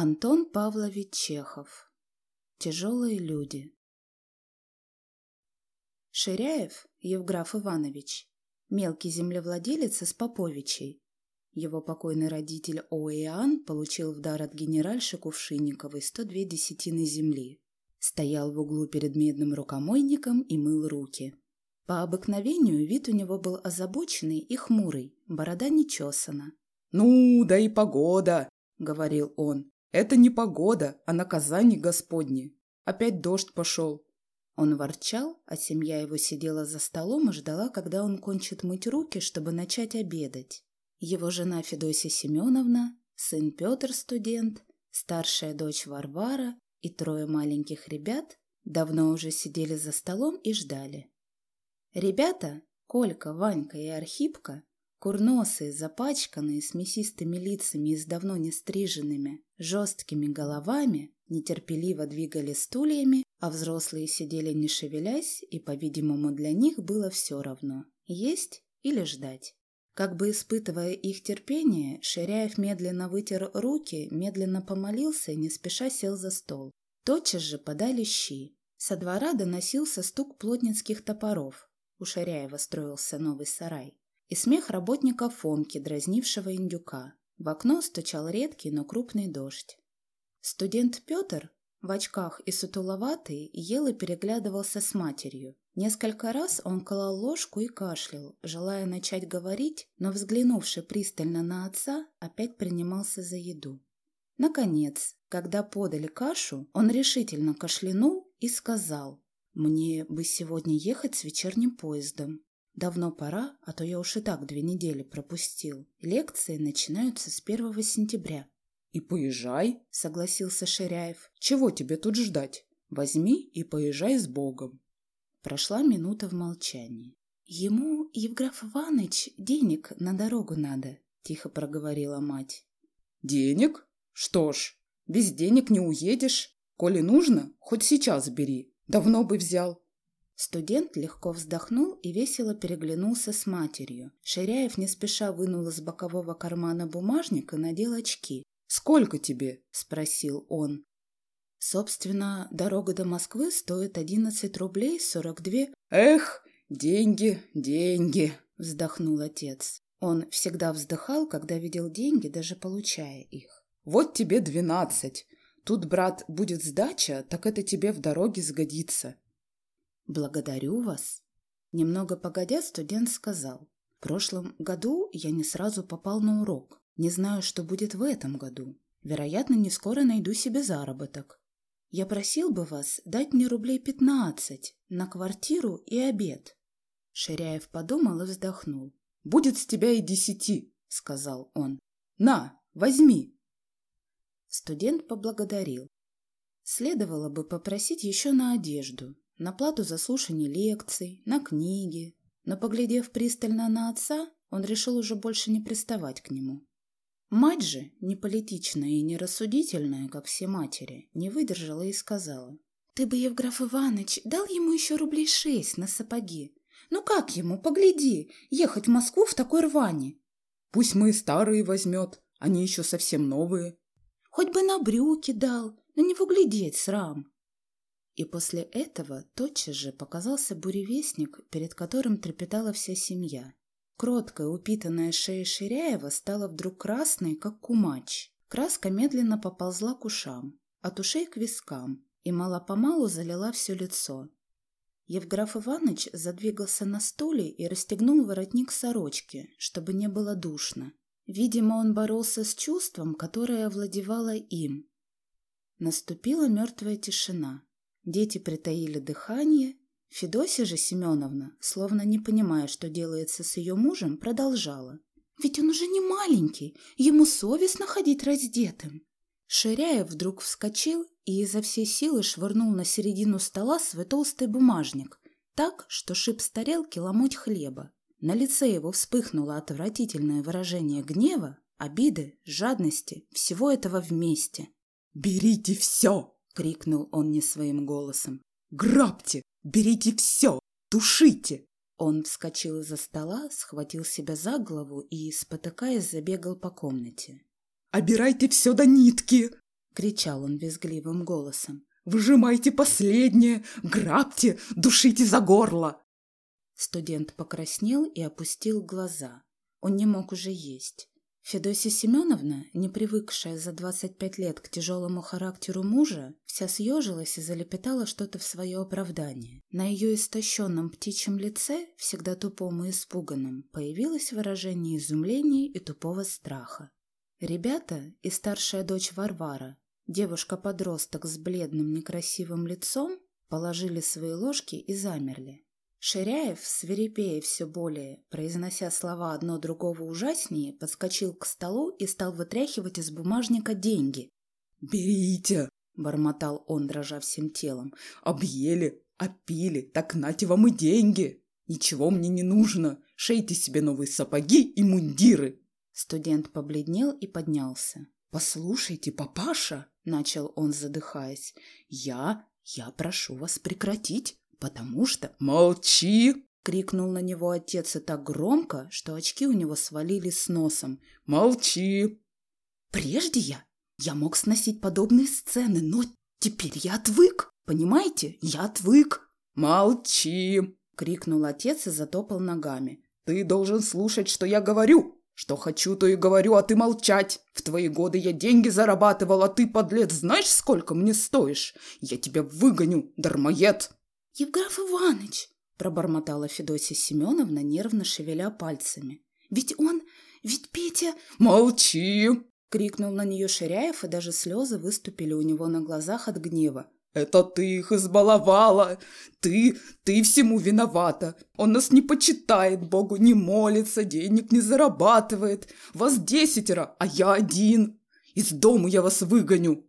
Антон Павлович Чехов. Тяжелые люди. Ширяев Евграф Иванович, мелкий землевладелец из Поповичей. Его покойный родитель Оэан получил в дар от генеральши Кувшинниковой 102 десятины земли. Стоял в углу перед медным рукомойником и мыл руки. По обыкновению вид у него был озабоченный и хмурый, борода не чесана. «Ну, да и погода!» — говорил он. Это не погода, а наказание Господне. Опять дождь пошел. Он ворчал, а семья его сидела за столом и ждала, когда он кончит мыть руки, чтобы начать обедать. Его жена Федосия Семеновна, сын Петр студент, старшая дочь Варвара и трое маленьких ребят давно уже сидели за столом и ждали. Ребята, Колька, Ванька и Архипка, Курносые, запачканные, с мясистыми лицами и с давно не стриженными, жесткими головами, нетерпеливо двигали стульями, а взрослые сидели не шевелясь, и, по-видимому, для них было все равно – есть или ждать. Как бы испытывая их терпение, Ширяев медленно вытер руки, медленно помолился и не спеша сел за стол. Тотчас же подали щи. Со двора доносился стук плотницких топоров. У Ширяева строился новый сарай и смех работника Фомки, дразнившего индюка. В окно стучал редкий, но крупный дождь. Студент Петр, в очках и сутуловатый, ел и переглядывался с матерью. Несколько раз он колол ложку и кашлял, желая начать говорить, но, взглянувши пристально на отца, опять принимался за еду. Наконец, когда подали кашу, он решительно кашлянул и сказал, «Мне бы сегодня ехать с вечерним поездом. Давно пора, а то я уж и так две недели пропустил. Лекции начинаются с первого сентября. И поезжай, согласился Ширяев. Чего тебе тут ждать? Возьми и поезжай с Богом. Прошла минута в молчании. Ему, Евграф Иваныч, денег на дорогу надо, тихо проговорила мать. Денег? Что ж, без денег не уедешь. Коли нужно, хоть сейчас бери. Давно бы взял. Студент легко вздохнул и весело переглянулся с матерью. Ширяев не спеша вынул из бокового кармана бумажник и надел очки. «Сколько тебе?» – спросил он. «Собственно, дорога до Москвы стоит одиннадцать рублей сорок две...» «Эх, деньги, деньги!» – вздохнул отец. Он всегда вздыхал, когда видел деньги, даже получая их. «Вот тебе двенадцать. Тут, брат, будет сдача, так это тебе в дороге сгодится. «Благодарю вас». Немного погодя, студент сказал. «В прошлом году я не сразу попал на урок. Не знаю, что будет в этом году. Вероятно, не скоро найду себе заработок. Я просил бы вас дать мне рублей пятнадцать на квартиру и обед». Ширяев подумал и вздохнул. «Будет с тебя и десяти», — сказал он. «На, возьми». Студент поблагодарил. Следовало бы попросить еще на одежду, на плату за слушание лекций, на книги. Но, поглядев пристально на отца, он решил уже больше не приставать к нему. Мать же, не политичная и не рассудительная, как все матери, не выдержала и сказала. «Ты бы, Евграф Иванович, дал ему еще рублей шесть на сапоги. Ну как ему, погляди, ехать в Москву в такой рване?» «Пусть мы старые возьмет, они еще совсем новые». «Хоть бы на брюки дал, на него глядеть срам». И после этого тотчас же показался буревестник, перед которым трепетала вся семья. Кроткая, упитанная шея Ширяева стала вдруг красной, как кумач. Краска медленно поползла к ушам, от ушей к вискам, и мало-помалу залила все лицо. Евграф Иванович задвигался на стуле и расстегнул воротник сорочки, чтобы не было душно. Видимо, он боролся с чувством, которое овладевало им. Наступила мертвая тишина. Дети притаили дыхание. Федосия же Семеновна, словно не понимая, что делается с ее мужем, продолжала. «Ведь он уже не маленький, ему совестно ходить раздетым». Ширяев вдруг вскочил и изо всей силы швырнул на середину стола свой толстый бумажник, так, что шип с тарелки ломоть хлеба. На лице его вспыхнуло отвратительное выражение гнева, обиды, жадности, всего этого вместе. «Берите все!» Крикнул он не своим голосом. «Грабьте! Берите все! Тушите!» Он вскочил из-за стола, схватил себя за голову и, спотыкаясь, забегал по комнате. «Обирайте все до нитки!» — кричал он визгливым голосом. «Выжимайте последнее! Грабьте! Душите за горло!» Студент покраснел и опустил глаза. Он не мог уже есть. Федосия Семеновна, не привыкшая за 25 лет к тяжелому характеру мужа, вся съежилась и залепетала что-то в свое оправдание. На ее истощенном птичьем лице, всегда тупом и испуганном, появилось выражение изумления и тупого страха. Ребята и старшая дочь Варвара, девушка-подросток с бледным некрасивым лицом, положили свои ложки и замерли. Ширяев, свирепея все более, произнося слова одно другого ужаснее, подскочил к столу и стал вытряхивать из бумажника деньги. «Берите!» — бормотал он, дрожа всем телом. «Объели, опили, так нате вам и деньги! Ничего мне не нужно! Шейте себе новые сапоги и мундиры!» Студент побледнел и поднялся. «Послушайте, папаша!» — начал он, задыхаясь. «Я... я прошу вас прекратить потому что... «Молчи!» — крикнул на него отец и так громко, что очки у него свалились с носом. «Молчи!» «Прежде я... я мог сносить подобные сцены, но теперь я отвык, понимаете? Я отвык!» «Молчи!» — крикнул отец и затопал ногами. «Ты должен слушать, что я говорю!» Что хочу, то и говорю, а ты молчать. В твои годы я деньги зарабатывал, а ты, подлец, знаешь, сколько мне стоишь? Я тебя выгоню, дармоед!» «Евграф Иваныч!» – пробормотала Федосия Семеновна, нервно шевеля пальцами. «Ведь он... ведь Петя...» «Молчи!» – крикнул на нее Ширяев, и даже слезы выступили у него на глазах от гнева. «Это ты их избаловала! Ты, ты всему виновата! Он нас не почитает, Богу не молится, денег не зарабатывает! Вас десятеро, а я один! Из дому я вас выгоню!»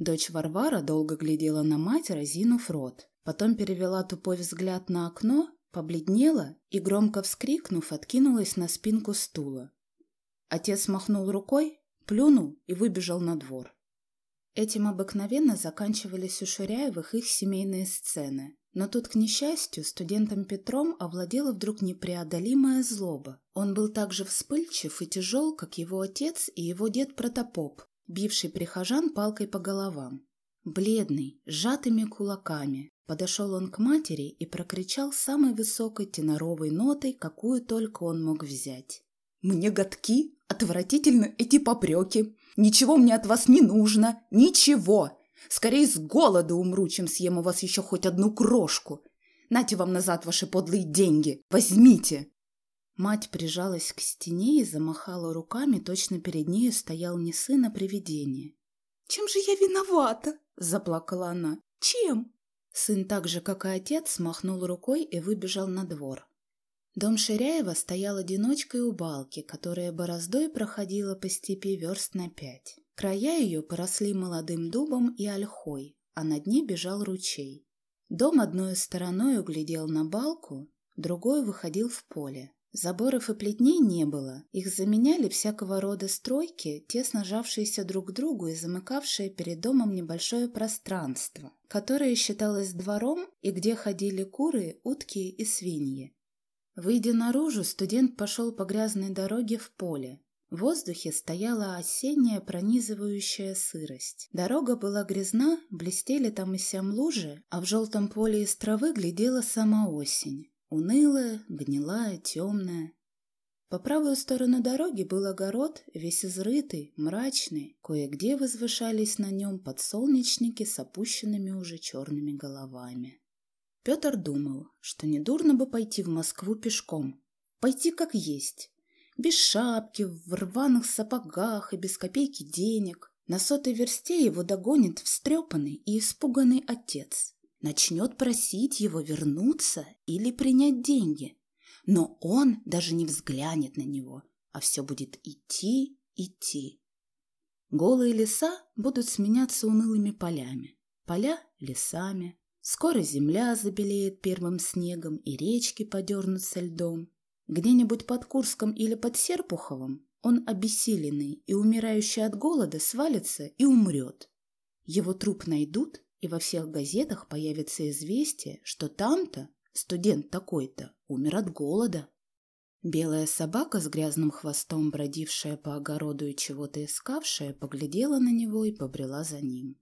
Дочь Варвара долго глядела на мать, разинув рот. Потом перевела тупой взгляд на окно, побледнела и, громко вскрикнув, откинулась на спинку стула. Отец махнул рукой, плюнул и выбежал на двор. Этим обыкновенно заканчивались у Шуряевых их семейные сцены. Но тут, к несчастью, студентом Петром овладела вдруг непреодолимая злоба. Он был так же вспыльчив и тяжел, как его отец и его дед Протопоп, бивший прихожан палкой по головам. Бледный, сжатыми кулаками, Подошел он к матери и прокричал самой высокой теноровой нотой, какую только он мог взять. «Мне годки? Отвратительно эти попреки! Ничего мне от вас не нужно! Ничего! Скорее с голода умру, чем съем у вас еще хоть одну крошку! Нате вам назад ваши подлые деньги! Возьмите!» Мать прижалась к стене и замахала руками, точно перед нею стоял не сын, а привидение. «Чем же я виновата?» – заплакала она. «Чем? Сын так же, как и отец, смахнул рукой и выбежал на двор. Дом Ширяева стоял одиночкой у балки, которая бороздой проходила по степи верст на пять. Края ее поросли молодым дубом и ольхой, а над ней бежал ручей. Дом одной стороной углядел на балку, другой выходил в поле. Заборов и плетней не было, их заменяли всякого рода стройки, тесно жавшиеся друг к другу и замыкавшие перед домом небольшое пространство, которое считалось двором и где ходили куры, утки и свиньи. Выйдя наружу, студент пошел по грязной дороге в поле. В воздухе стояла осенняя пронизывающая сырость. Дорога была грязна, блестели там и сям лужи, а в желтом поле из травы глядела сама осень. Унылая, гнилая, темная. По правую сторону дороги был огород, весь изрытый, мрачный. Кое-где возвышались на нем подсолнечники с опущенными уже черными головами. Петр думал, что недурно бы пойти в Москву пешком. Пойти как есть. Без шапки, в рваных сапогах и без копейки денег. На сотой версте его догонит встрепанный и испуганный отец начнет просить его вернуться или принять деньги. Но он даже не взглянет на него, а все будет идти, идти. Голые леса будут сменяться унылыми полями, поля – лесами. Скоро земля забелеет первым снегом, и речки подернутся льдом. Где-нибудь под Курском или под Серпуховым он обессиленный и умирающий от голода свалится и умрет. Его труп найдут и во всех газетах появится известие, что там-то студент такой-то умер от голода. Белая собака с грязным хвостом, бродившая по огороду и чего-то искавшая, поглядела на него и побрела за ним.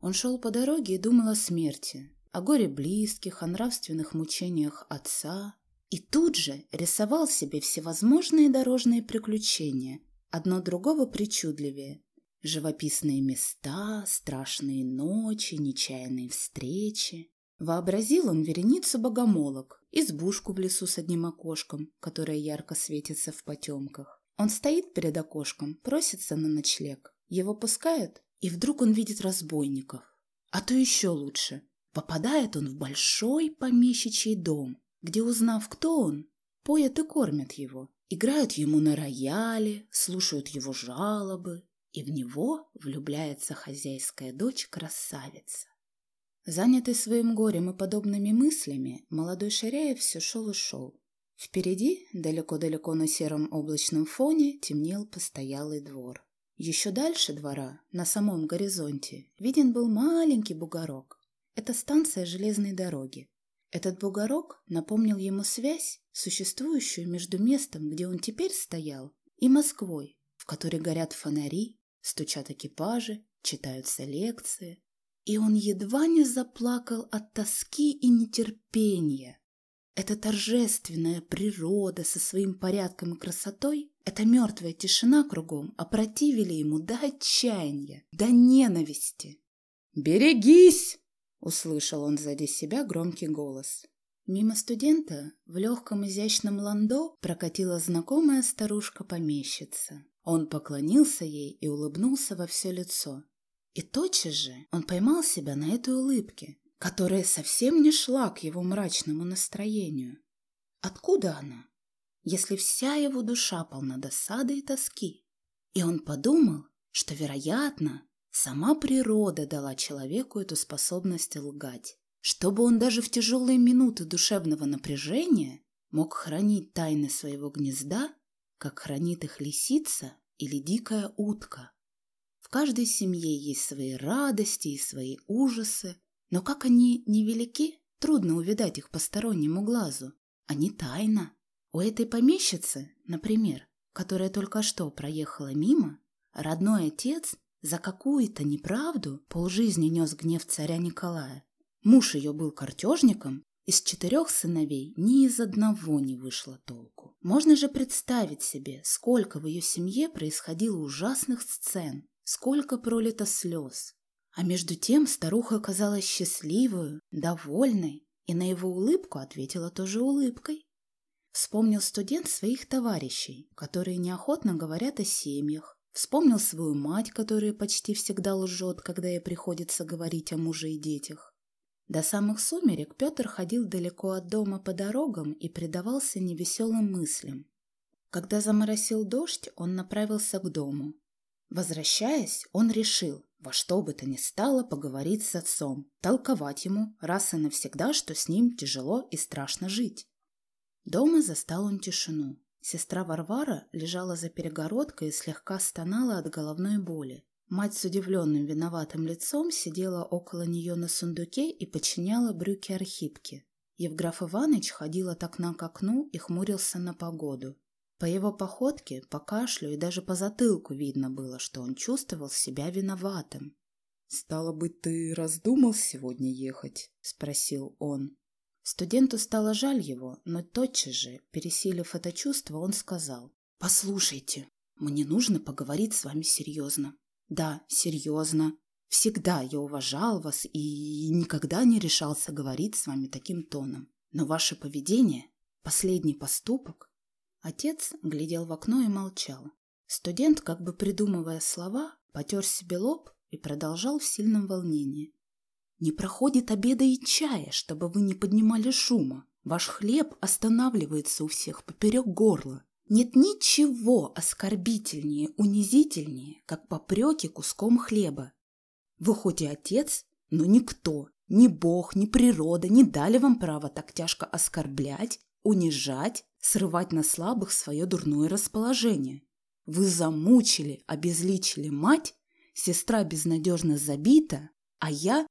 Он шел по дороге и думал о смерти, о горе близких, о нравственных мучениях отца, и тут же рисовал себе всевозможные дорожные приключения, одно другого причудливее. Живописные места, страшные ночи, нечаянные встречи. Вообразил он вереницу богомолок, избушку в лесу с одним окошком, которое ярко светится в потемках. Он стоит перед окошком, просится на ночлег. Его пускают, и вдруг он видит разбойников. А то еще лучше. Попадает он в большой помещичий дом, где, узнав, кто он, поят и кормят его, играют ему на рояле, слушают его жалобы, и в него влюбляется хозяйская дочь-красавица. Занятый своим горем и подобными мыслями, молодой Ширяев все шел и шел. Впереди, далеко-далеко на сером облачном фоне, темнел постоялый двор. Еще дальше двора, на самом горизонте, виден был маленький бугорок. Это станция железной дороги. Этот бугорок напомнил ему связь, существующую между местом, где он теперь стоял, и Москвой, в которой горят фонари, стучат экипажи, читаются лекции. И он едва не заплакал от тоски и нетерпения. Эта торжественная природа со своим порядком и красотой, эта мертвая тишина кругом опротивили ему до отчаяния, до ненависти. «Берегись!» — услышал он сзади себя громкий голос. Мимо студента в легком изящном ландо прокатила знакомая старушка-помещица. Он поклонился ей и улыбнулся во все лицо. И тотчас же он поймал себя на этой улыбке, которая совсем не шла к его мрачному настроению. Откуда она, если вся его душа полна досады и тоски? И он подумал, что, вероятно, сама природа дала человеку эту способность лгать, чтобы он даже в тяжелые минуты душевного напряжения мог хранить тайны своего гнезда, как хранит их лисица или дикая утка. В каждой семье есть свои радости и свои ужасы, но как они невелики, трудно увидать их постороннему глазу. Они тайна. У этой помещицы, например, которая только что проехала мимо, родной отец за какую-то неправду полжизни нес гнев царя Николая. Муж ее был картежником, из четырех сыновей ни из одного не вышло толку. Можно же представить себе, сколько в ее семье происходило ужасных сцен, сколько пролито слез, а между тем старуха казалась счастливой, довольной, и на его улыбку ответила тоже улыбкой. Вспомнил студент своих товарищей, которые неохотно говорят о семьях. Вспомнил свою мать, которая почти всегда лжет, когда ей приходится говорить о муже и детях. До самых сумерек Петр ходил далеко от дома по дорогам и предавался невеселым мыслям. Когда заморосил дождь, он направился к дому. Возвращаясь, он решил, во что бы то ни стало поговорить с отцом, толковать ему раз и навсегда, что с ним тяжело и страшно жить. Дома застал он тишину. Сестра Варвара лежала за перегородкой и слегка стонала от головной боли. Мать с удивленным виноватым лицом сидела около нее на сундуке и подчиняла брюки Архипке. Евграф Иванович ходил от окна к окну и хмурился на погоду. По его походке, по кашлю и даже по затылку видно было, что он чувствовал себя виноватым. «Стало быть, ты раздумал сегодня ехать?» – спросил он. Студенту стало жаль его, но тотчас же, пересилив это чувство, он сказал. «Послушайте, мне нужно поговорить с вами серьезно». «Да, серьезно. Всегда я уважал вас и никогда не решался говорить с вами таким тоном. Но ваше поведение, последний поступок, Отец глядел в окно и молчал. Студент, как бы придумывая слова, потер себе лоб и продолжал в сильном волнении. «Не проходит обеда и чая, чтобы вы не поднимали шума. Ваш хлеб останавливается у всех поперек горла. Нет ничего оскорбительнее, унизительнее, как попреки куском хлеба. Вы хоть и отец, но никто, ни Бог, ни природа не дали вам права так тяжко оскорблять, унижать срывать на слабых свое дурное расположение. Вы замучили, обезличили мать, сестра безнадежно забита, а я...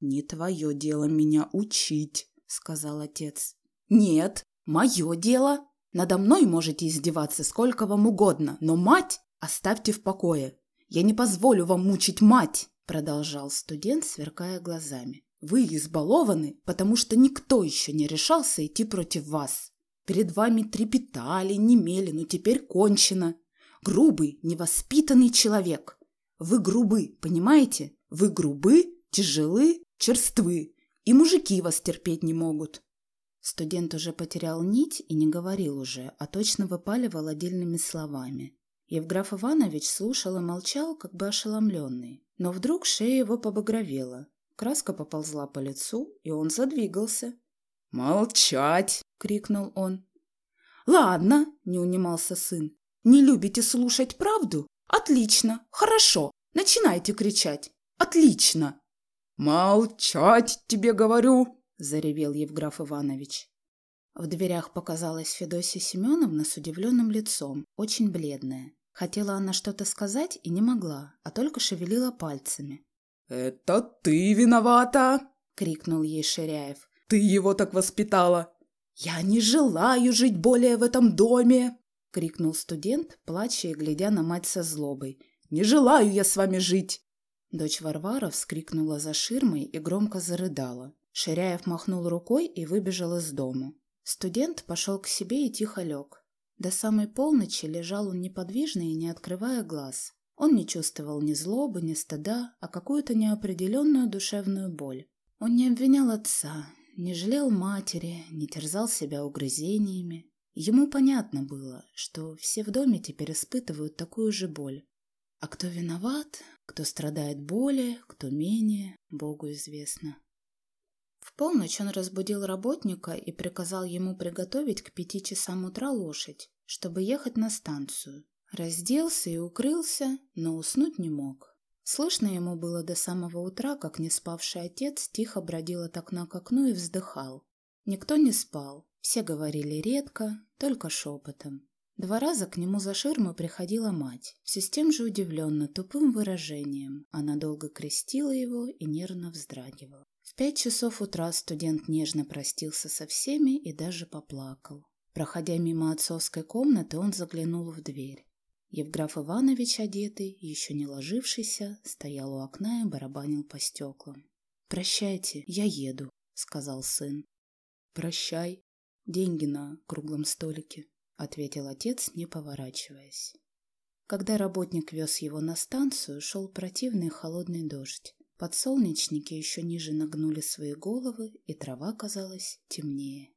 «Не твое дело меня учить», — сказал отец. «Нет, мое дело», — Надо мной можете издеваться сколько вам угодно, но мать оставьте в покое. Я не позволю вам мучить мать!» Продолжал студент, сверкая глазами. «Вы избалованы, потому что никто еще не решался идти против вас. Перед вами трепетали, немели, но теперь кончено. Грубый, невоспитанный человек. Вы грубы, понимаете? Вы грубы, тяжелы, черствы. И мужики вас терпеть не могут. Студент уже потерял нить и не говорил уже, а точно выпаливал отдельными словами. Евграф Иванович слушал и молчал, как бы ошеломленный. Но вдруг шея его побагровела. Краска поползла по лицу, и он задвигался. «Молчать!» — крикнул он. «Ладно!» — не унимался сын. «Не любите слушать правду? Отлично! Хорошо! Начинайте кричать! Отлично!» «Молчать, тебе говорю!» — заревел Евграф Иванович. В дверях показалась Федосия Семеновна с удивленным лицом, очень бледная. Хотела она что-то сказать и не могла, а только шевелила пальцами. «Это ты виновата!» — крикнул ей Ширяев. «Ты его так воспитала!» «Я не желаю жить более в этом доме!» — крикнул студент, плача и глядя на мать со злобой. «Не желаю я с вами жить!» Дочь Варвара вскрикнула за ширмой и громко зарыдала. Ширяев махнул рукой и выбежал из дома. Студент пошел к себе и тихо лег. До самой полночи лежал он неподвижно и не открывая глаз. Он не чувствовал ни злобы, ни стыда, а какую-то неопределенную душевную боль. Он не обвинял отца, не жалел матери, не терзал себя угрызениями. Ему понятно было, что все в доме теперь испытывают такую же боль. А кто виноват, кто страдает более, кто менее, Богу известно. В полночь он разбудил работника и приказал ему приготовить к пяти часам утра лошадь, чтобы ехать на станцию. Разделся и укрылся, но уснуть не мог. Слышно ему было до самого утра, как не спавший отец тихо бродил от окна к окну и вздыхал. Никто не спал, все говорили редко, только шепотом. Два раза к нему за ширму приходила мать, все с тем же удивленно тупым выражением. Она долго крестила его и нервно вздрагивала. Пять часов утра студент нежно простился со всеми и даже поплакал. Проходя мимо отцовской комнаты, он заглянул в дверь. Евграф Иванович, одетый, еще не ложившийся, стоял у окна и барабанил по стеклам. «Прощайте, я еду», — сказал сын. «Прощай. Деньги на круглом столике». — ответил отец, не поворачиваясь. Когда работник вез его на станцию, шел противный холодный дождь. Подсолнечники еще ниже нагнули свои головы, и трава казалась темнее.